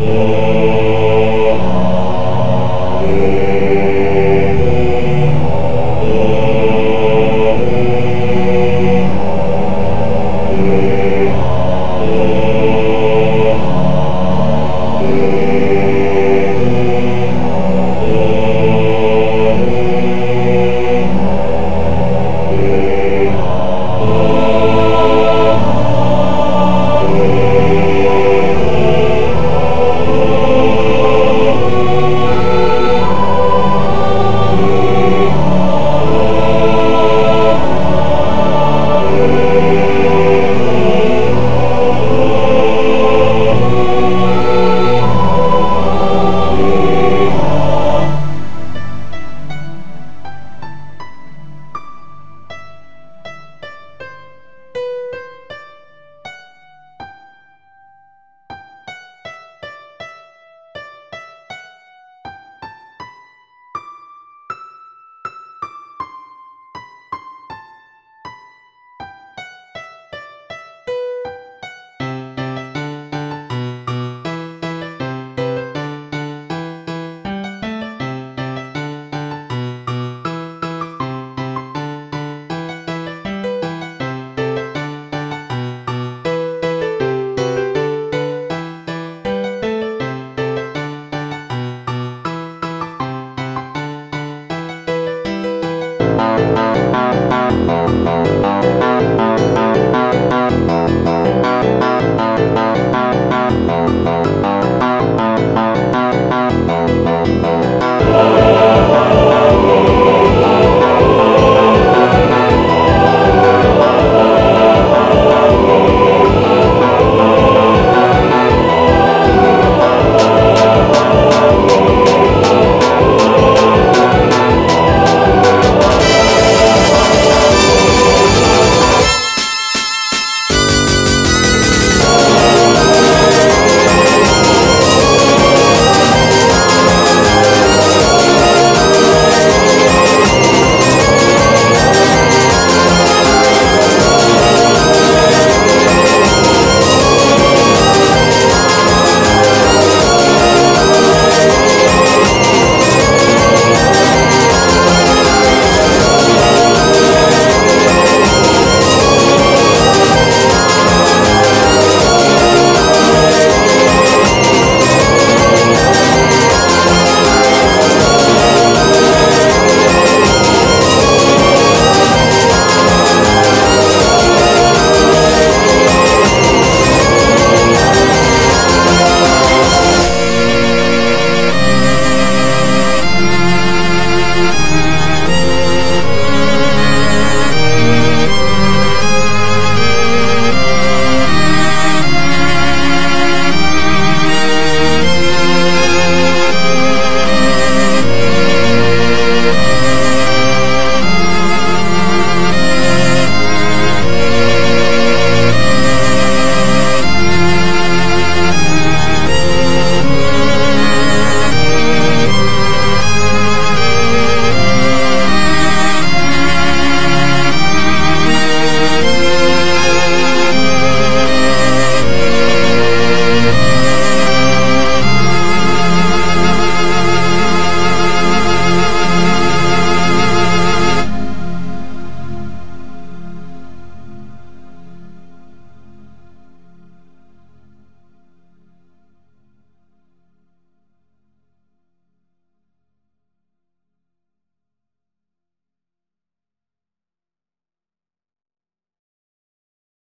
Oh.